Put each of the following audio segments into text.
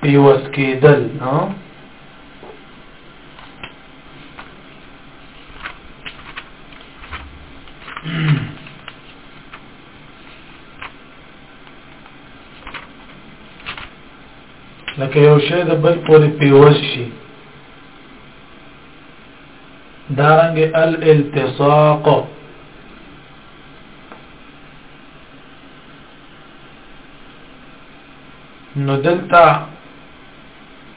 پیوس کېدل نو لکه یو شی د بل پورې پیوس شي دارنګ الالتصاق نو دلته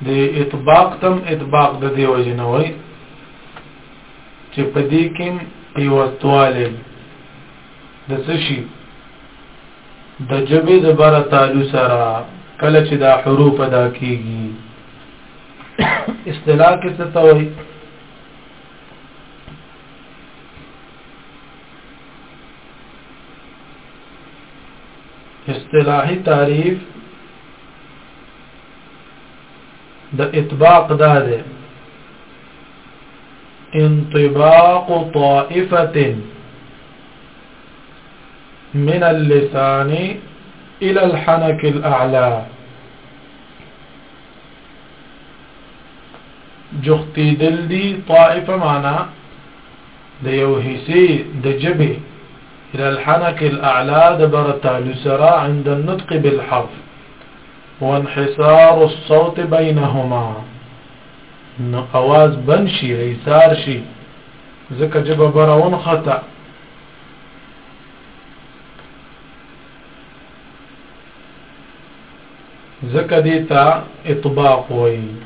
د اطباق تم اطباق د دی وجه نه وای چې په دې کې پیوستواله د سشي د جبه د بار تعالو سره کله چې دا حروف ادا کیږي اصطلاح کې څه توي استلاحي تعریف د اطباق دا ده انطباق طائفه من اللسان الى الحنك الاعلى جختي دلدي طائفة معنا د یو د جبه الى الحنك الاعلى دبرتا سرا عند النطق بالحرف وانحصار الصوت بينهما نو بنشي ريسار شي ذکر جبه برون خطأ زکه ديتا اطباق وين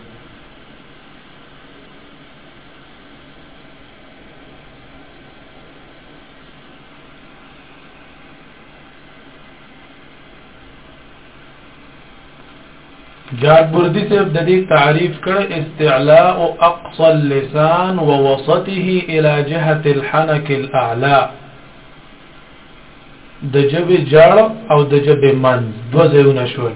جاد بردی صاحب د دې تعریف کړ استعلاء اقصى اللسان ووسطه الى جهه الحنك الاعلى د جبه جړ او د جبه من دو ځایونه شول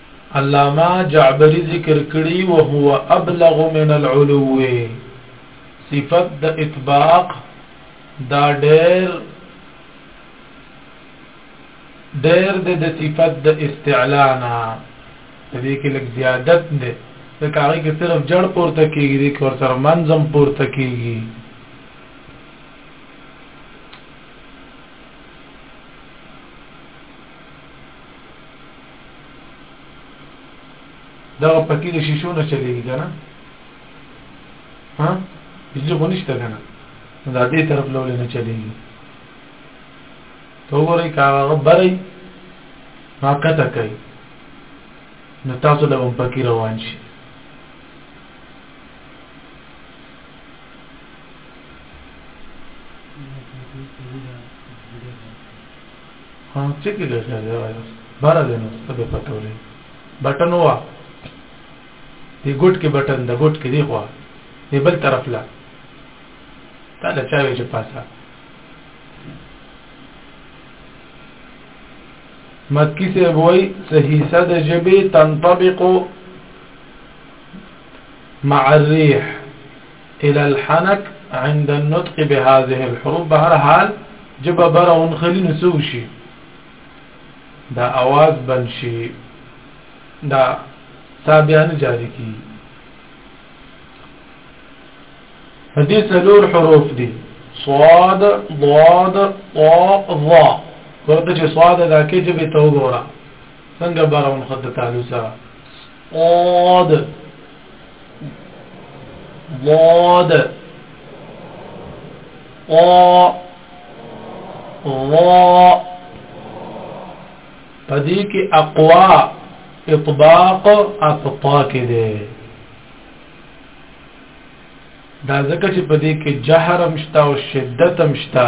علامه جعبري ذکر کړي وهو ابلغ من العلو صفت د اطباق دا ډېر ډېر د صفت د استعلانا د دې کې لږ زیادت ده د کاغی کې صرف جړ پورته کیږي د کور سره منظم پورته کیږي دغه پکی د شیشو نه چلیږي کنه ها بجلی خو نشته کنه دا دې طرف لولې نه چلیږي تو ورې کاغه بري ما کته کوي نو تاسو له هم پکی روان شي ها څه کې ده چې دا وایرس بار دی نو څه به پته ولې بټن وا دی ګټ کې بټن د ګټ کې دی خو دی بل طرف لا دا له چا وی چې پاسه مکی سے وای صحیحه د جبه تنطبق مع الريح الى الحنك عند النطق بهذه الحروف بهر حال جب بر اون خلی نسو شي دا اواز بن شي دا تابعانه جاری کی هدي سلور حروف دي صاد ضاد طاء ظا ورته چې صاد دا کې جب ته وګوره څنګه بر اون خد تعالی سره صاد ضاد قا را پدې کې اقوا اطباق اطباق کې ده دا ځکه چې په دې کې جهر هم شته او شدت هم شته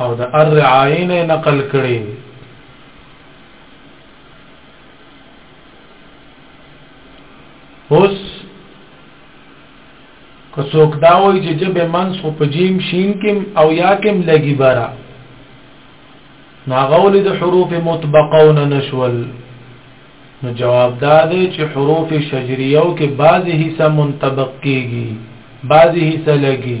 او د الرعائی نه نقل کړي اوس که څوک دا وایي چې جبه منس خو په جیم شین کې او یا کې لګي برا ناغول د حروف مطبقون نشول نو جواب دا دی چې حروف شجریو کې بعضی حصہ منطبق کیږي بعضی حصہ لګي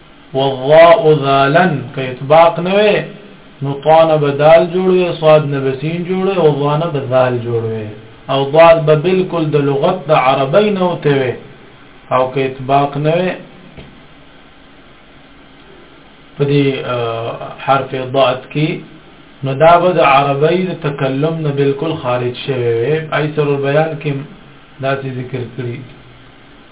والضاء ذالا که اطباق نه وي نو طان به دال جوړ وي صاد نه به سین جوړ وي او ضا نه به ذال جوړ وي او ضاد به بالکل د لغت د عربی نه وته وي او که اطباق نه وي په دې حرف ضاد کې نو دا به د عربی د تکلم نه بالکل خارج شوی وي ایسر البیان کې دا ذکر کړی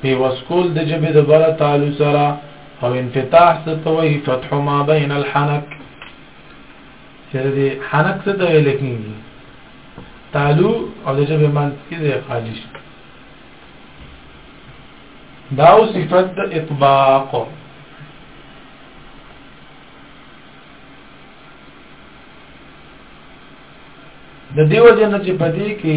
پيوست کول د ژبې د بره تالو سره او انفتاح څه ته وایي فتح ما بین الحنک چې د حنک څه ته ویل کېږي تالو او د جبه منځ کې ځای خالی شي دا او صفت د اطباق د دیو جن چې پدې کې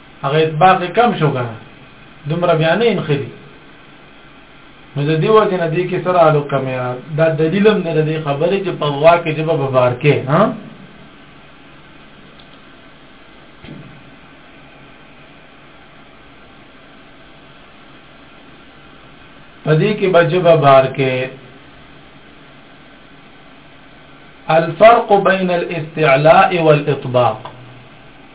هغه اطباق کم شو کنه دومره بیا نه انخلي نو د دې وجه نه دې کې سره الو کمه دا دلیلم نه دې خبره چې په غوا کې جبه ببار کې ها پدې کې بجبه بار کې الفرق بين الاستعلاء والاطباق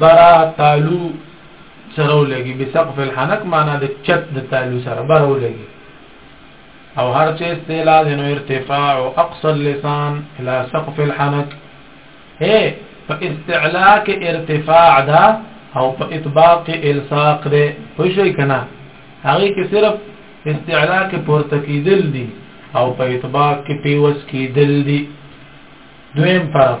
برا تالو سره ولګي بسقف الحنک معنا د چت د تالو سره برا ولګي او هر چې استعلا د نو ارتفاع او اقصى اللسان الى سقف الحنک هي په استعلا کې ارتفاع ده او په اطباق کې الساق ده په شي کنه هغه کې صرف استعلا کې پورته کیدل دي او په اطباق کې پیوس کیدل دي دویم فرق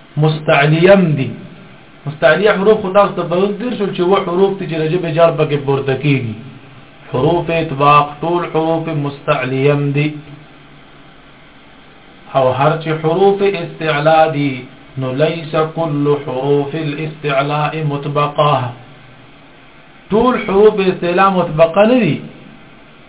مستعلیم دي مستعلی حروف خو تاسو ته پرون تیر شول چې و حروف ته چې رجب جار پکې پورته کیږي حروف اطباق ټول حروف مستعلیم دي او هر چې حروف استعلا دي نو ليس كل حروف الاستعلاء مطبقه ټول حروف استعلاء مطبقه نه دي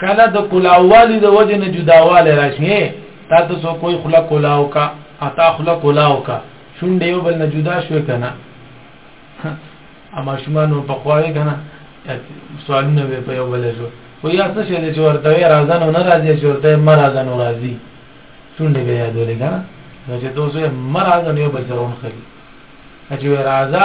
کله د کلاوالي د وجه نه جداواله راشي تا ته سو کوئی خلا کلاو کا اتا خلا کلاو کا شونډې یو بل نه جدا شو کنه اما شمانو په خواوي کنه سوالونه به په یو بل شو و یا څه شي چې ورته راځنه نه راځي چې ورته مرزنه راځي شونډې به یادولې کنه نو چې دوی مرزنه یو بل سره ونخلي چې راځه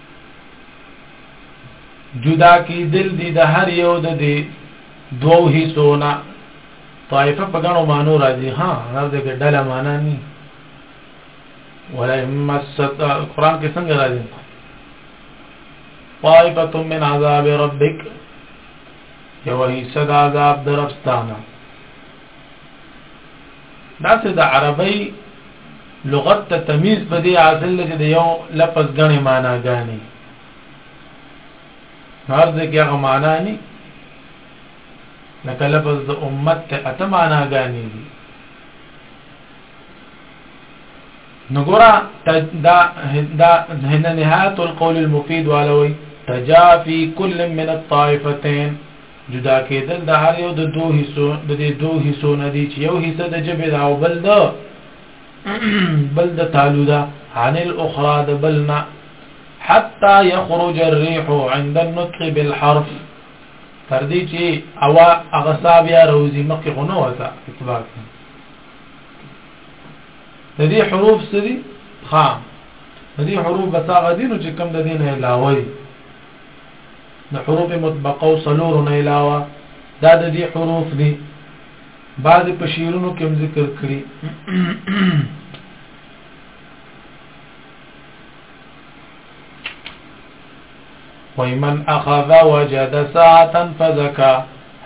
جدا کی دل دی د هر یو د دی دوو حصونا طائفه په غنو مانو راځي ها هر دې کې ډله معنا ني ولا مست قران کې څنګه راځي طائفه من عذاب ربک یو حصہ د عذاب درفستانه دا څه د عربی لغت ته تمیز په دې حاصل دی د یو لفظ غني معنا غاني هر ځکه هغه معنا نه لکه لفظ د امت ته اته معنا غاني دي نګورا دا دا هن نهایت القول المفید والوي تجافي كل من الطائفتين جدا کېدل د هر یو د دوه حصو د دې دوه حصو نه دي چې یو حصہ د جبه دا او بل د بل د تالو دا عن الاخرى د بلنا حتى يخرج الريح عند النطق بالحرف تر دې چې اوا اغصاب یا روزي مخکې غنو وتا اعتبار د دې حروف سری خام د دې حروف بساغه دي نو چې کم د دې نه علاوه د حروف مطبقو څلورو نه علاوه دا د دې حروف دي بعضې په شعرونو کې هم ذکر کړي ومن أخذ وجد ساعة فزكى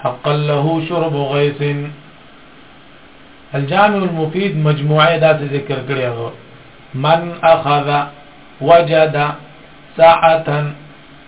حقا له شرب غيث الجامع المفيد مجموعه داسې ذکر کړی هغه من اخذ وجد ساعه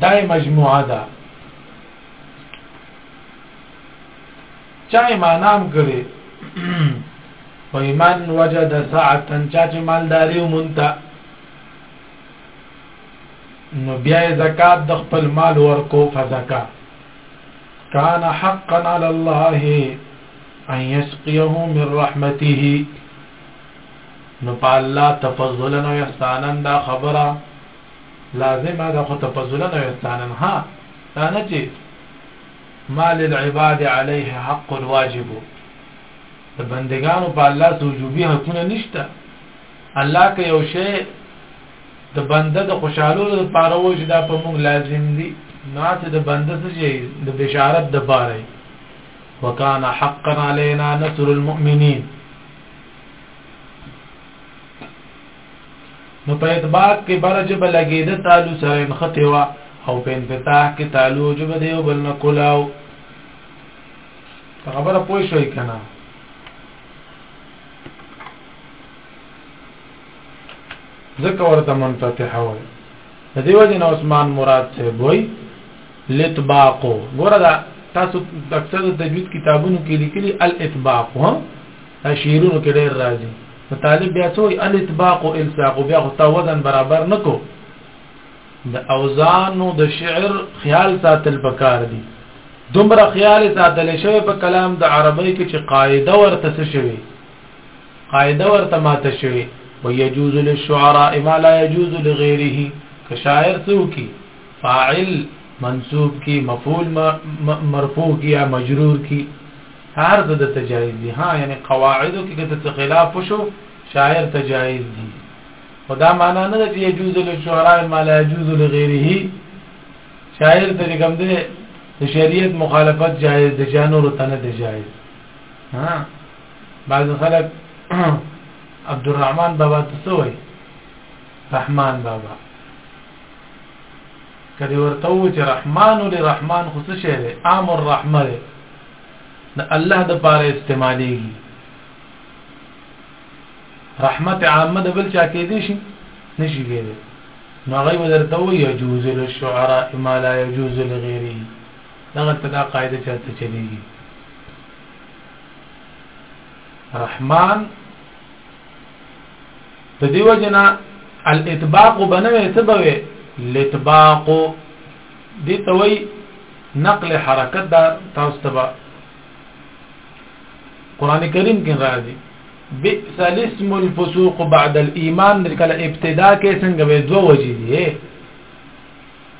دای مجموعه ده چا ایمانام کړي و ایمان وجد ساعتن چا چې مالداري ومنته نو بیا زکات د خپل مال ورکو فزکا کان حقا علی الله ان يسقيه من رحمته نو په الله تفضلا او احسانا دا خبره لازمه ده خو تفضلا او احسانا ها دا نه چې ما للعباد عليه حق واجب د بندگانو په الله سوجوبي حقونه نشته الله که یو شی د بنده د خوشحالو لپاره وجه دا په موږ لازم دي نه چې د بنده څه شي د بشارت د پاره وکان حقا علینا نصر المؤمنین نو په اطباق کې برج بلګې د تعالو سره انخته وا او په انفتاح کې تعالو جب دیو بل نه کولاو خبره پوه شوي کنه ذکر ورته منفتح وای د دیو جن عثمان مراد سے وای لطباق ګوره دا تاسو اکثر د تجوید کتابونو کې لیکلي الاطباق ها اشیرونو کې ډېر راځي طالب بیا څوې الاطباق او الساق بیا غو تا وزن برابر نکو د اوزانو د شعر خیال ساتل پکار دي دومره خیال ساتل شوی په کلام د عربی کې چې قاعده ورته څه شوی قاعده ورته ماته شوی ويجوز للشعراء ما لا يجوز لغيره که شاعر څوکي فاعل منصوب کی مفعول مرفوع کی یا مجرور کی هر څه د تجایز دي ها یعنی قواعدو کې کته څه خلاف وشو شاعر تجایز دي خدا معنا نه چې يجوز للشعراء ما لا يجوز لغيره شاعر ته کوم دي د شریعت مخالفت جایز دي جانو رتنه دي جایز ها بعض خلک عبدالرحمن بابا تسوي رحمان بابا که دې ورته وو چې رحمان ول رحمان خو څه شی دی عام الرحمه دی د الله د پاره استعمالېږي رحمت عامه د بل چا کې دي شي نشي کېږي نو غي ودرته وي يجوز للشعراء ما لا يجوز لغيره دغه تدا قاعده چاته چلېږي رحمان د دیو جنا الاطباق بنوي سبوي لطباق دي توي نقل حرکت دا تاسو تبا قران کریم کې راځي بئس الاسم الفسوق بعد الايمان کله ابتدا کې څنګه به دوه وجې دي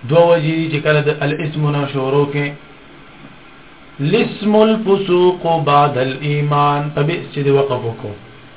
دوه وجې دي چې کله د الاسم نه شروع کې لسم الفسوق بعد الايمان په بئس چې وقف وکړو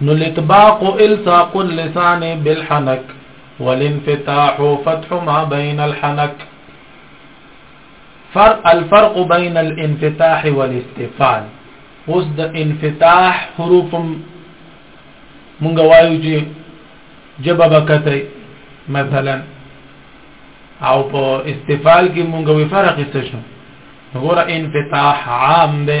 نلطباق الساق اللسان بالحنك والانفتاح فتح ما بين الحنك فرق الفرق بين الانفتاح والاستفال وزد انفتاح حروف مونږ وایو چې جبه بکته مثلا او په استفال کې مونږ وی فرق استشو غره انفتاح عام ده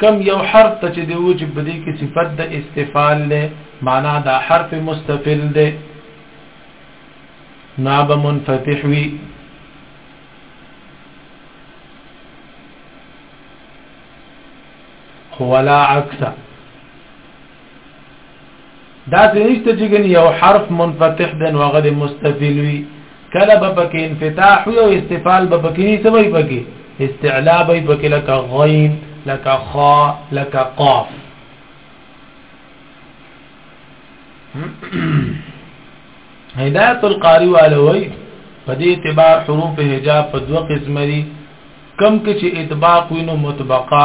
کم یو حرف ته چې دی و چې په دې کې صفت د استفال له معنا دا حرف مستقل دی ناب منفتح وی ولا عکسه دا څه نشته چې ګنې یو حرف منفتح دی نو هغه مستفیل وي کله به پکې انفتاح وي او استفال به پکې نه سوي پکې استعلا به پکې لکه غین لکه خا لکه قاف هدایت القاری والوی په دې اعتبار حروف هجا په دوه قسم دي کم کې چې اطباق وینو مطبقه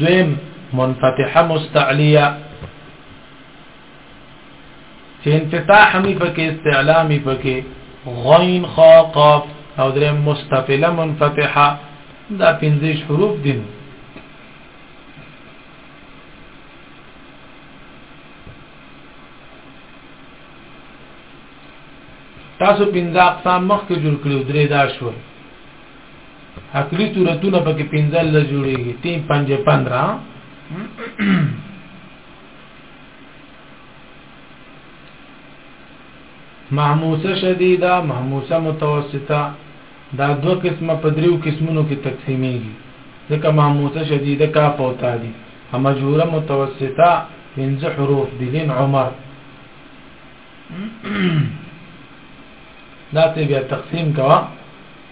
دویم منفتحه مستعلیه چې انفتاح می پکې استعلا می پکې غین خا قاف او درې مستفله منفتحه دا پنځه حروف دي تاسو پنځه اقسام مخکې جوړ کړو درې دا شول عقلی صورتونه پکې پنځل له جوړيږي 3 5 15 محموسه شدیده محموسه متوسطه دا دو قسمه په دریو قسمونو کې تقسیمیږي ځکه محموسه شدیده کاف او تا دي مجهوره متوسطه پنځه حروف دي لین عمر دا ته بیا تقسیم کوا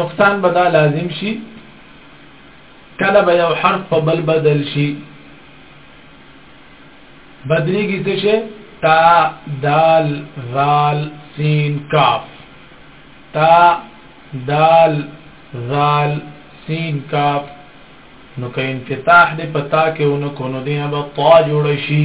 نقصان به دا لازم شي کله به یو حرف په بل بدل شي بدلیږي څه شي تا دال ذال سین کاف تا دال ذال سین کاف نو که انفتاح دې پتا کې ونکو نو دینه به طا جوړ شي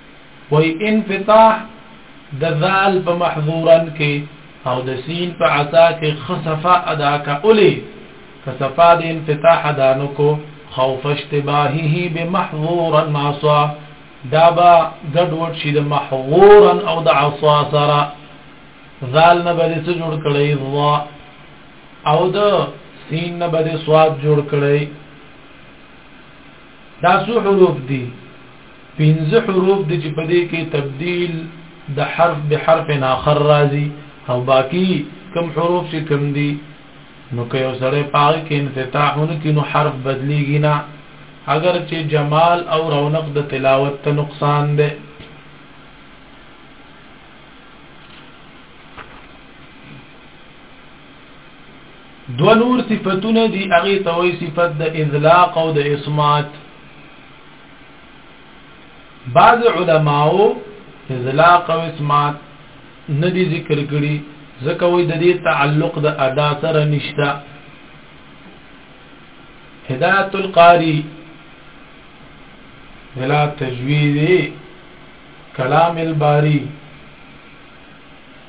وای انفتاح د ذال په محظورن کې او د سین په عصا کې خصفا ادا کا اولی کصفا د انفتاح ادا نو کو خوف اشتباهه بمحظورا عصا دا با ګډوډ شي د محظورا او د عصا سره ذال نه بده څه جوړ کړی وا او د سین نه بده سواد جوړ کړی دا څو حروف دي پنځه حروف دي چې په دې کې تبديل د حرف به حرف اخر راځي او باقی کم حروف چې کم دي نو که یو سره پاره کې انفتاحونه کې نو حرف بدليږي نه اگر چې جمال او رونق د تلاوت ته نقصان ده دو نور صفتونه دي هغه ته وایي صفت د اذلاق او د اسمات بعض علماو اذلاق او اسمات ندي ذکر کړي ځکه وایي د دې تعلق د ادا سره نشته هدایت القاری الى تجوید کلام الباری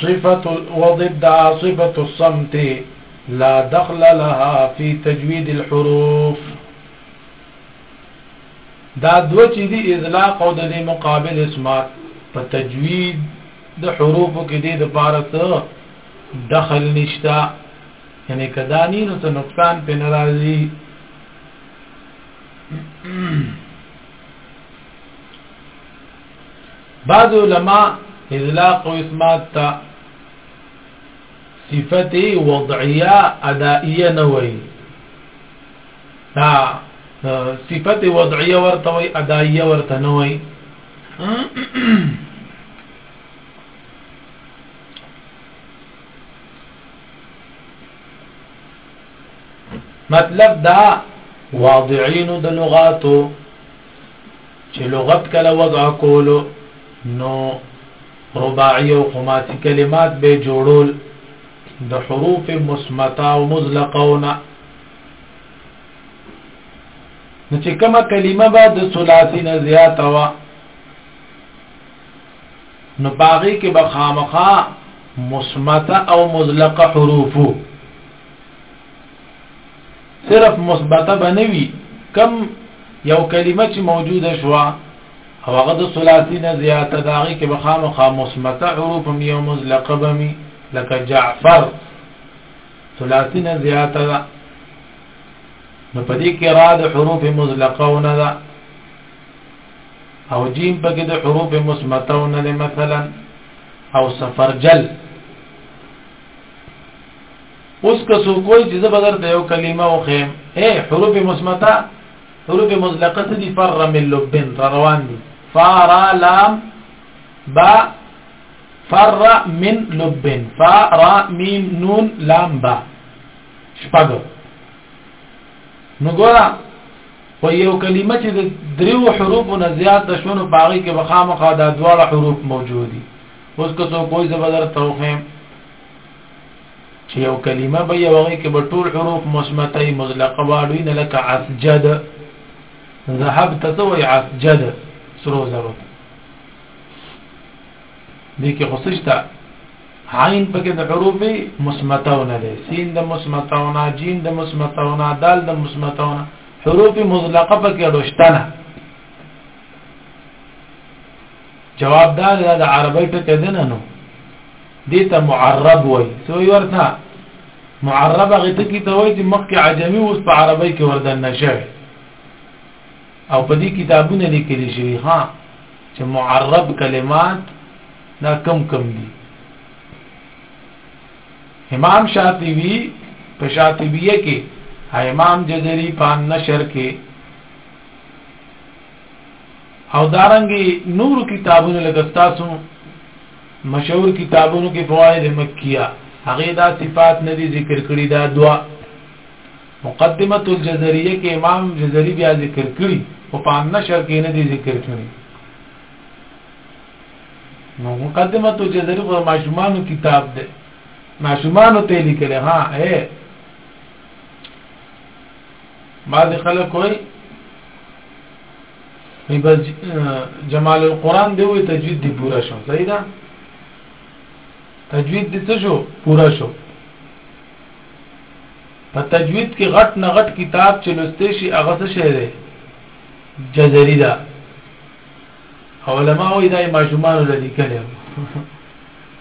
صفت وضدها صفت الصمت لا دخل لها في تجويد الحروف دا دو چې دی اذلاق او د مقابل اسمات په تجوید د حروف کې دی د پارس دخل نشتا یعنی کدانی نو څه نقصان په ناراضي بعض علماء اطلاق او اسمات ته صفت وضعیه ادائیه نه وای دا صفت وضعیه ورته وای ادائیه ورته نه وای مطلب دا واضعين د لغاتو چې لغت کله وضع کولو نو رباعي او خماسي کلمات به جوړول د حروف مثبته او مزلقونه نو چې کومه کلمه به د ثلاثي نه زیاته وه نو باغی کې به خامخا مثبته او مزلقه حروفو صرف مثبته بنوي کم یو کلمه چې موجوده شو او هغه د ثلاثي نه زیاته ده هغې کې به خامخا مثبته حروف هم یو مزلقه به مي لکه جعفر ثلاثي نه زیاته ده نو په دې کې را د حروف مزلقونه ده او جیم پکې د حروف مثبتونه ده مثلا او سفرجل اوس که څوک وایي چې زه به درته یو کلمه وښیم اے حروف مثبته حروف مطلقه څه دي فر من لبن را روان دي فارا لام با فر من لبن فارا میم نون لام با شپږ نو ګوره په یو کلمه چې د دریو حروفو نه زیات د شونو باغی کې بخامخا د دواړه حروف موجود دي اوس که څوک کوئی زبردست توخیم چې یو کلمه به یو هغه کې به ټول حروف مثبته ای مطلقه واړوي نه لکه اسجد ذهب تسوي اسجد سرو زرو دي کې خصشتا عین پکې د حروف مثبتهونه دي سین د مثبتهونه جیم د مثبتهونه دال د مثبتهونه حروف مطلقه پکې ډوشتنه جواب دا د عربی ټکه دنه نو دې ته معرب وایي څه وایي ورته معرب هغه ټکي ته وایي چې مخکې عجمي اوس په عربۍ کې وردننه شوی او په دې کتابونه لیکل شوي ها چې معرب کلمات دا کم کم دي امام شاطبی په شاطبیه کې امام جزری په نشر کې او دارنګي نور کتابونه لکه تاسو مشهور کتابونو کې فواید مکیه هغه دا صفات نه دي ذکر کړی دا دوا مقدمه الجزريه کې امام جزري بیا ذکر کړی او په نشر کې نه دي ذکر کړی نو مقدمه الجزري په ماشومانو کتاب ده ماشومانو ته لیکل ها اے بعض خلک وایي جمال القرآن دی وی تجوید دی پورا شو صحیح ده تجوید دی څه شو پورا شو په تجوید کې غټ نه غټ کتاب چې لوستې شي هغه څه شی دی جزري ده علماء وی دا ماشومان لري کړي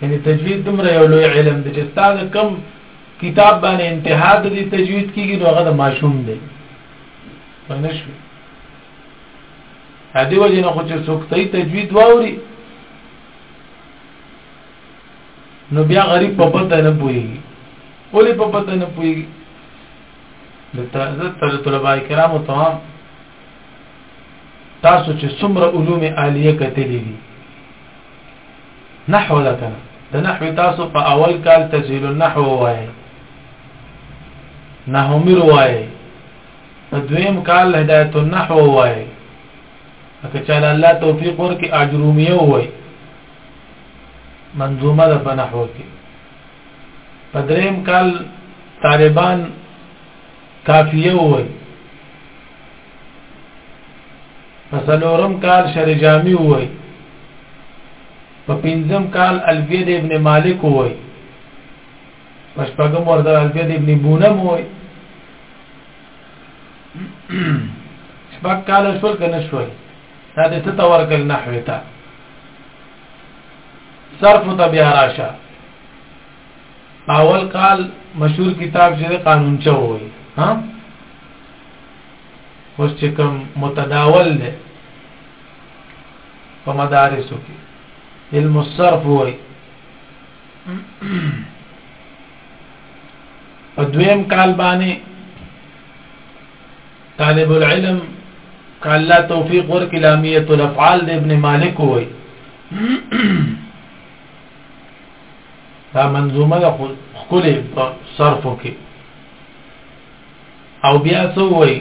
یعنی تجوید دومره یو لوی علم دی چې استاد کم کتاب باندې انتها د دې تجوید کیږي نو هغه د ماشوم دی باندې شو هدي وجه نه خو چې څوک ته تجوید واوري نو بیا غریب په پته نه پويږي ولې په پته نه پويږي د تازه تر طلباء کرامو تمام تاسو چې څومره علوم عالیه کتلې دي نحو ده کنه د نحو تاسو په اول کال تسهیل النحو وای نحو میر وای په دویم کال هدایت النحو وای اکه چاله الله توفیق ورکي اجرومیه وای منظومه ده په نحو کې په دریم کال طالبان کافیه وای فسلورم کال شر جامی وای په پنځم کال الفیه د ابن مالک وای پښپغم ورته الفیه د ابن بونم وای شپږ کال شول کنه شول دا د څه تور کل نحوی ته صرف ته بیا راشه اول کال مشهور کتاب چې قانون چوي ها اوس چې کوم متداول دی په مدارسو کې علم الصرف وای په دویم کال باندې طالب العلم کالا توفیق ور کلامیت الافعال د ابن مالک وای دا منظومه خپل صرفو کې او بیا څه ووایي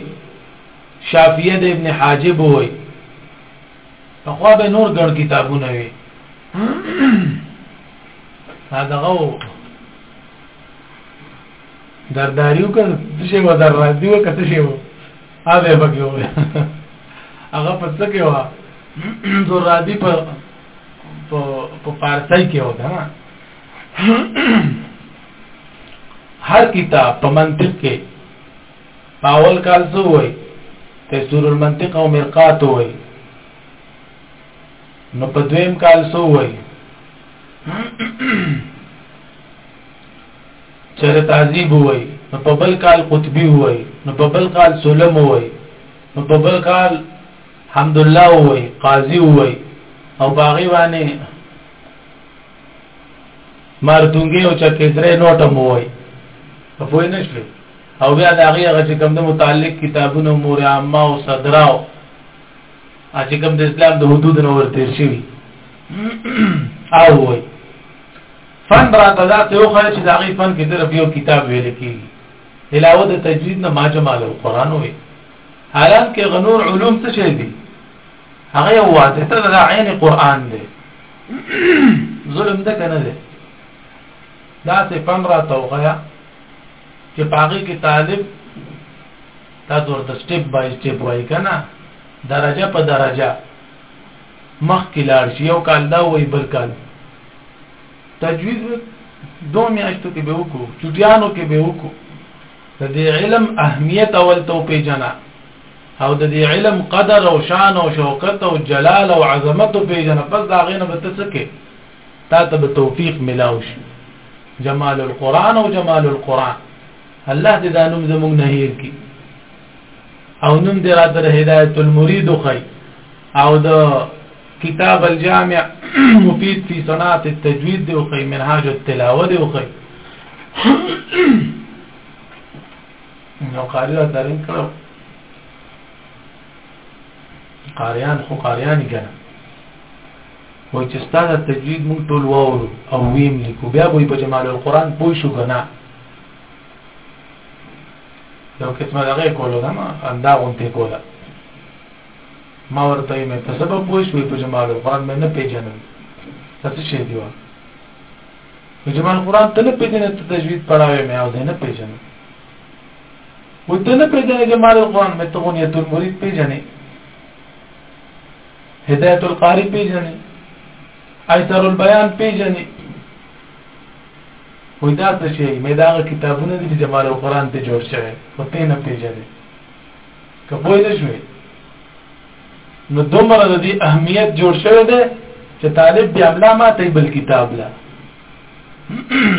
شافیه د ابن حاجب ووایي پخوا به نور ګڼ کتابونه وي دا دغه و درداریو که څه شی و در راځي و که څه شی و هغه پکې و هغه په څه کې و زورادي په په فارسی کې و کنه هر کتاب په منطق کې پاول کال څه وای تفسیر المنطق او مرقات وای نو په دویم کال څه وای چر تعذیب وای نو په بل کال قطبی وای نو په بل کال سلم وای نو په بل کال حمد الله وای قاضي وای او باغی باندې مارتونګي او چکه درې نوټ مو وای په پوه نه شوي او بیا د هغه هغه چې کوم د متعلق کتابونو مور عامه او صدراو چې کوم د اسلام د حدود نو ورته شي او وای فن را تدا ته یو خل چې د هغه فن کې درف یو کتاب ویل کیږي علاوه د تجوید نه ماجمال القرآن وي حالان کې غنور علوم څه شي دي هغه یو واسطه د عین قران دی ظلم ده کنه ده دا سه پن را توغیا چې پاګه کې طالب تا ورته سټپ بای سټپ وای کنه درجه په درجه مخ کې لاړ شي یو کال دا وای بل کال تجوید دو میاشتو کې به وکړو چټیانو کې به وکړو د علم اهمیت اول تو پیژنه او د دې علم قدر او شان او شوکت او جلال او عظمت او پیژنه پس دا غینه به ته سکه تا ته به توفیق ملاو شي جمال القرآن او جمال القرآن الله دې دا نوم زموږ نه هیر کی او نوم دې را در هدایت المرید خی او د کتاب الجامع مفید فی صناعت التجوید دی او خی منهاج التلاوه دی او خی نو قاری را درنګ کړو قاریان خو قاریان کنه و چې ستاسو تجوید مونږ ټول وورو او ویم لیکو بیا به په جمال القرآن پوه شو کنه یو قسمه دغه کولو دا ما اندا غونته کوله ما ورته مې په سبب پوه شو په جمال القرآن مې نه پیژنم تاسو شې دیوه نو جمع القرآن ته نه پیژنې ته تجوید پړاوې مې او زه نه پیژنم و ته نه پیژنې جمع القرآن مې ته غنیت المرید پیژنې هدایت القاری پیژنې ایثار البیان پیژنې وې دا څه شي مې دا کتابونه دي چې جمال القرآن ته جوړ شوی او ته نه پیژنې که پوه نه شوې نو دومره د دې اهمیت جوړ شوی دی چې طالب بیا ملا ماته بل کتاب لا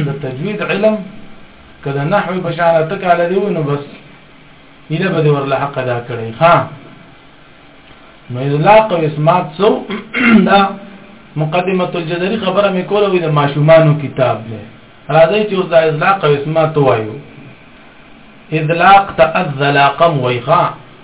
د تجوید علم کله نحو بشارتک علی دی نو بس اله به ورله حق ادا کړی ها نو اطلاق او اسمات سو دا مقدمه الجزري خبره مې کوله وي د ماشومانو کتاب دی راځي چې اوس دا اطلاق او اسمات وایو اطلاق تاذلاقم ویخا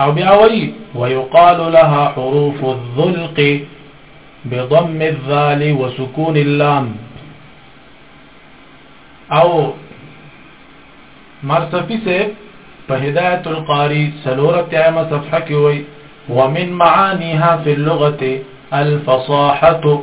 او بیا ويقال لها حروف الذلق بضم الذال وسكون اللام او مرسفي سے فهداية هدایت سلورة سلورت عام صفحه ومن معانيها في اللغة الفصاحة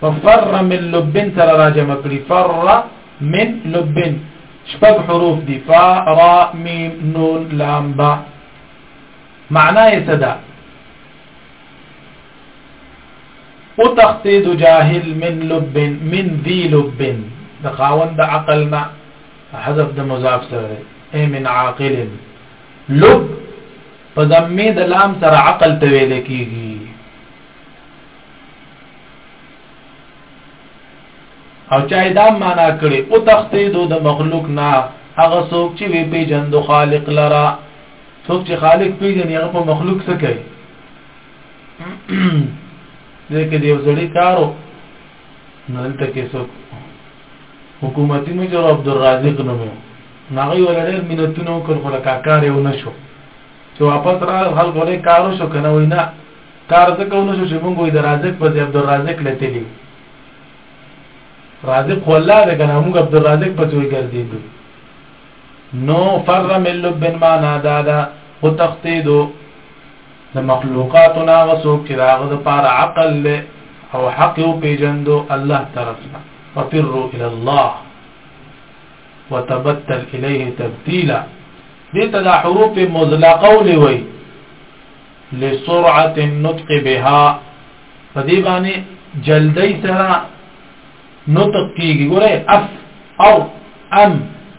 په فر من لبن سره راجم کړي فر من لبن شپږ حروف دي فا را میم نون لام با معنا یې څه ده او تختید جاهل من لب من ذی لب د خاوند د عقلنا حذف د مضاف سره اي من عاقل لب په ضمه د لام سره عقل ته ویل کیږي او چا دا معنا کړي او تختید د مخلوق نه هغه څوک چې وی پیجند خالق لرا څوک چې خالق پیجنې هغه په مخلوق څه کوي ځکه دی وزړی کارو نلته کې څوک حکومتي مجر عبد الرازق نومو ناغي ولر مينتونو کول خلک کار یو نشو چې واپس را خلک ولې کارو شو کنه وینا کار ځکه ونشو چې مونږ وي د رازق په ځای عبدالرازق لتلی رازق خو الله دی کنه موږ عبد الرازق په څوی ګرځیدو نو فر من لب ما نادا دا او تختیدو د مخلوقاتنا وسوک چې داغه د پار عقل له او حق او پیجندو الله طرفنا ففروا الى الله وتبتل اليه تبتيلا دې ته د حروف مزلقه ولوي لسرعه النطق بها فدې باندې جلدی سره نطق تيجي ايه أف أو أم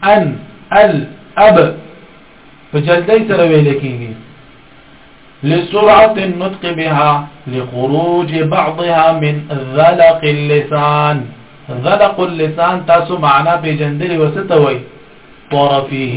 أن ال أب فجلدي سروي لكيجي لسرعة النطق بها لخروج بعضها من ذلق اللسان ذلق اللسان تاسو معنا بجندري وستوي طرفه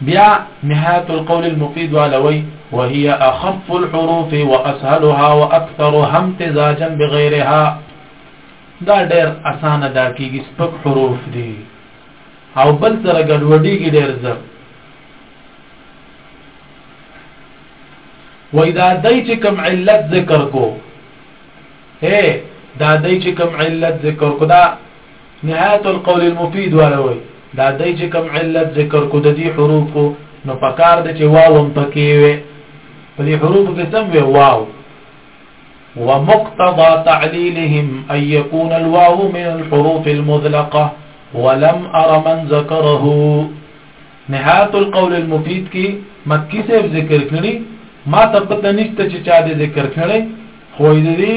بیا نهایت القول المفید والوی وهي اخف الحروف واسهلها واكثرها امتزاجا بغيرها دا ډېر اسانه دا کیږي سپک حروف دي او بل سره ګډوډیږي ډېر زر وای دا دای چې کوم علت ذکر کو اے دا دای چې کوم علت ذکر کو دا نهایت القول المفید والا وای دا دای چې کوم علت ذکر کو د دې حروف نو پکار د چې واو هم پکې وي په دې حروف کې سم وي واو ومقتضى تعليلهم أن يكون الواو من الحروف المذلقة ولم أر من ذكره نهاية القول المفيد كي مکی صاحب ذکر کړی ما ته پته نشته چې چا دې ذکر کړی خو دې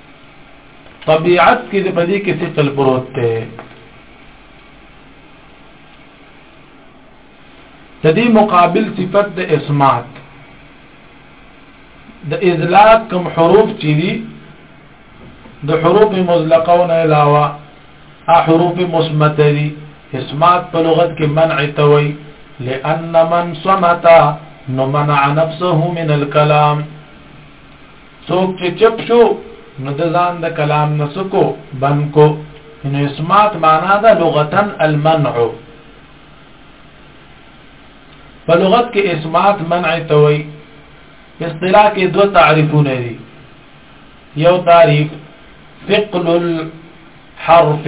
طبيعت کې د پدې کې ثقل پروت دی د دې مقابل صفت د اسمات د اذلاق کوم حروف چې دي د حروف مزلقون علاوه حروف مثبت دي اسمات په لغت کې منع توي لأن من صمت نو منع نفسه من الكلام څوک چې چپ شو نو د ځان د کلام نسکو بند کو نو اسمات معنا ده لغتا المنع په لغت کې اسمات منع ته وي اصطلاح کې دوه تعریفونه دي یو تعریف فقل الحرف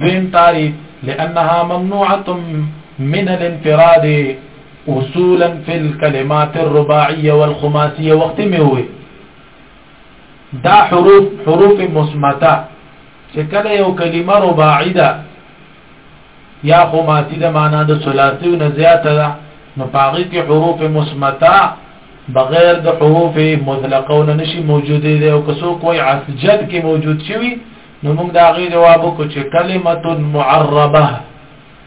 دویم تعریف لانها ممنوعه من الانفراد اصولا في الكلمات الرباعيه والخماسيه وخت می وي دا حروف حروف مثبته چې کله یو کلمه رباعی ده یا خماسی ده معنا د ثلاثی او زیاته ده نو پاغي کې حروف مثبته بغیر د حروف مطلقه ول نشي موجوده ده او کسو کوئی عسجد کې موجود شوی نو موږ دا غي جواب کو چې کلمه معربه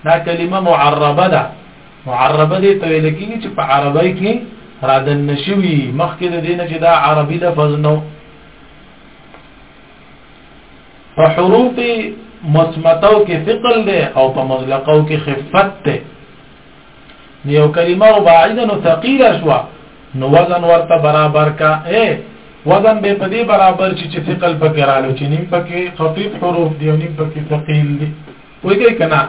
دا کلمه معربه ده معربه دي ته ویل کیږي چې په عربی کې رادن نشوي مخکې د دینه چې دا عربي لفظ نو په حروف مثبتو کې ثقل ده او په مطلقو کې خفت ده نو یو کلمه رباعیده نو ثقیله شوه نو وزن ورته برابر کا اے وزن به په دې برابر شي چې ثقل پکې رالو چې نیم پکې خفیف حروف دی او نیم پکې ثقیل دی وایي کنا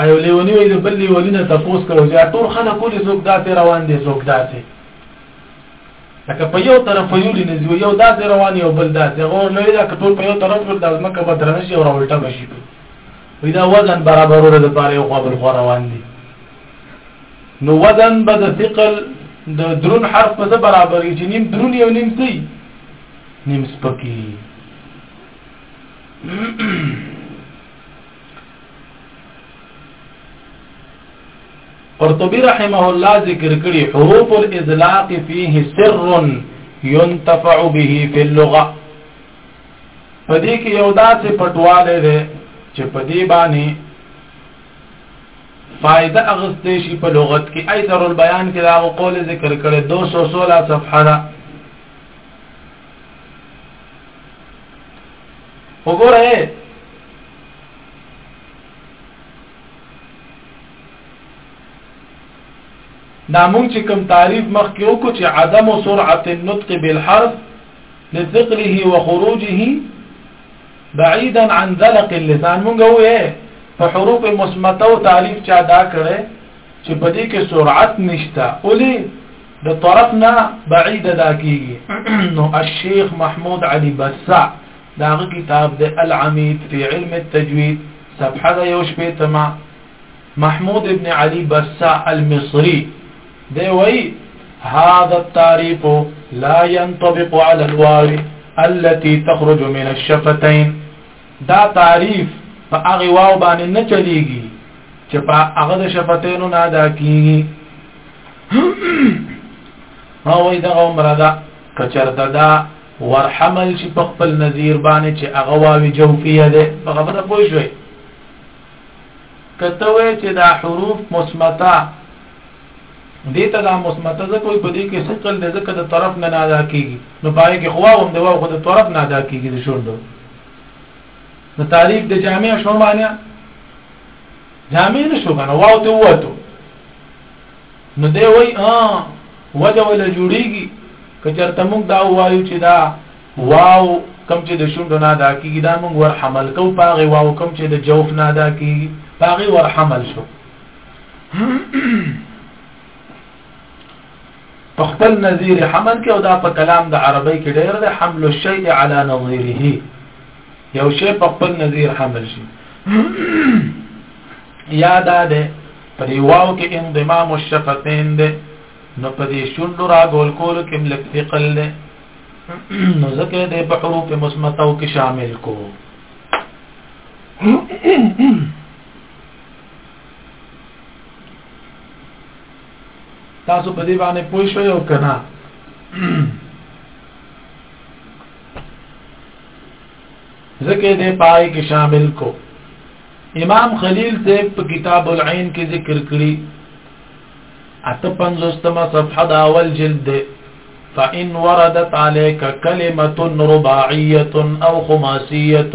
ایو لیونی وی بل لیونی نه تاسو کړو چې ټول خلک ولې زوګ داسې روان دي زوګ داسې لکه په یو طرف یو لنځي یو داسې روان یو بل داسې غور نه دا کټول په یو طرف ول د ځمکه بدرنه شي او راولټه بشي وی دا وزن برابرولو لپاره یو خوا بل خوا روان دي نو وزن به د ثقل د درون حرف په برابر چې نیم درون یو نیم سي نیم سپکی قرطبی رحمه الله ذکر کړي حروف الاذلاق فيه سر ينتفع به في اللغه په دې کې یو داسې پټواله ده چې په دې باندې فائدہ اغستې شي په لغت کې ایثر البیان کې دا قول ذکر کړي 216 صفحه ده وګوره دا مونږ چې کوم تعریف مخکې وکړو چې عدم سرعت النطق بالحرف لثقله وخروجه بعيدا عن ذلق اللسان مونږ وې په حروف مثبته او تعریف چا دا کړي چې په دې کې سرعت نشته اولی د طرفنا بعيد دا کیږي نو الشيخ محمود علي بسع دا کتاب د العميد في علم التجويد صفحه یو شپې تما محمود ابن علي بسع المصري دی وایي هذا التعريف لا ينطبق على الواو التي تخرج من الشفتين دا تعریف په هغه واو باندې نه چلیږي چې په هغه د شفتینو نه ادا کیږي ما وای دا عمر دا کچرته دا ورحمل چې په خپل نظیر باندې چې هغه واوی جوفیه ده په خبره پوه شوي کته وای چې دا حروف مثبته دې ته دا مثبت ځکه وي په دې کې ثقل د ذکر د طرف نه ادا کیږي نو پای کې خوا هم د واو خو د طرف نه ادا کیږي د شوندو نو تعریف د جامع شو معنی جامع نشو کنه واو ته وته نو دی وای ها وجه ولا جوړیږي کچرته موږ دا وایو چې دا واو کم چې د شوندو نه ادا کیږي دا موږ ور حمل کو پاغه واو کم چې د جوف نه ادا کیږي پاغه ور حمل شو په خپل نظیر حمل کې او دا په کلام د عربی کې ډېر د حمل الشیء علی نظیره یو شی په خپل نظیر حمل شي یا دا ده په دی واو کې انضمام الشفتين ده نو په دې شوندو را ګول کول کې ملک ثقل ده نو ځکه دې په حروف مسمتو کې شامل کو تاسو په دې باندې پوه شئ او کنه ذکر دې پای کې شامل کو امام خلیل سے په کتاب العین کې ذکر کړی اته پنځوستمه صفحه دا اول جلد ده فإن وردت عليك كلمة رباعية أو خماسية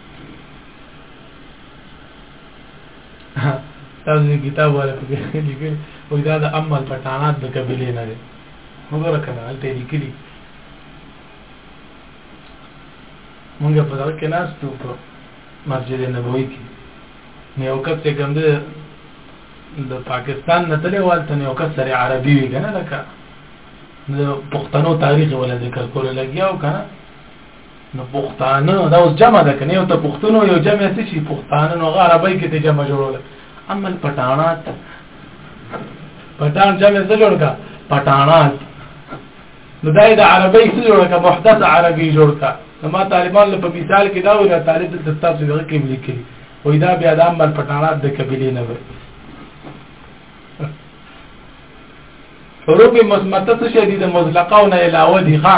تاسو دې کتاب ولا په کې لیکل او دا د عمل پټانات د قبيله نه دي وګوره کنه هلته لیکلي مونږ په دغه کې ناستو په مسجد نبوي کې نه یو کس چې کوم دی د پاکستان نه تللی والته نه یو کس سره عربي وي کنه لکه د پښتنو تاریخ ولا ذکر کول لګیا او کنه نو پښتانه دا اوس جمع ده کنه یو ته پښتنو یو جمع څه شي پښتانه نو عربی کې ته جمع جوړول عمل پټانات پټان جمع څه جوړ کا پټانات نو دا د عربی څه جوړ کا محدث عربی جوړ کا نو ما طالبان له په مثال کې دا ویل طالب د تاسو دغه کې لیکي وای دا بیا د عمل پټانات د قبيله نه وي حروف مثبته څه شي د مطلقه او نه علاوه دي ښا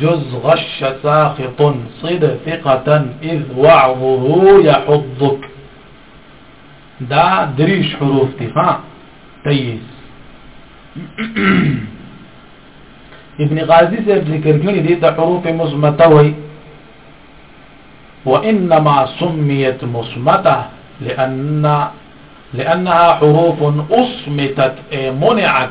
جز غش ساخط صد ثقة إذ وعظه يحضك دا دريش حروف تفاق طيب ابن غازي سيب ذكر كوني دی حروف مصمتوي وانما سميت مصمته لان لانها حروف اصمتت إيه، منعت